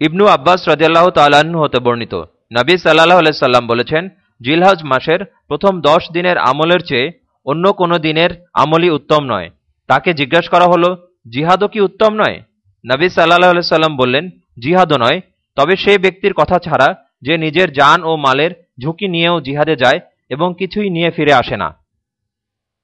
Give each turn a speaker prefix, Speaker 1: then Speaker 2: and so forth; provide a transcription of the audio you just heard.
Speaker 1: ইবনু আব্বাস রাজিয়াল্লাহ তাল্লাহ্ন হতে বর্ণিত। নাবী সাল্লাহ আলাইসাল্লাম বলেছেন, জিলহাজ মাসের প্রথম দশ দিনের আমলের চেয়ে অন্য কোনো দিনের আমলই উত্তম নয়। তাকে জিজ্ঞাসা করা হলো, জিহাদও কি উত্তম নয়? নবী সাল্লাহ আলাইসাল্লাম বললেন, জিহাদও নয়। তবে সেই ব্যক্তির কথা ছাড়া যে নিজের যান ও মালের ঝুঁকি নিয়েও জিহাদে যায় এবং কিছুই নিয়ে ফিরে আসে না।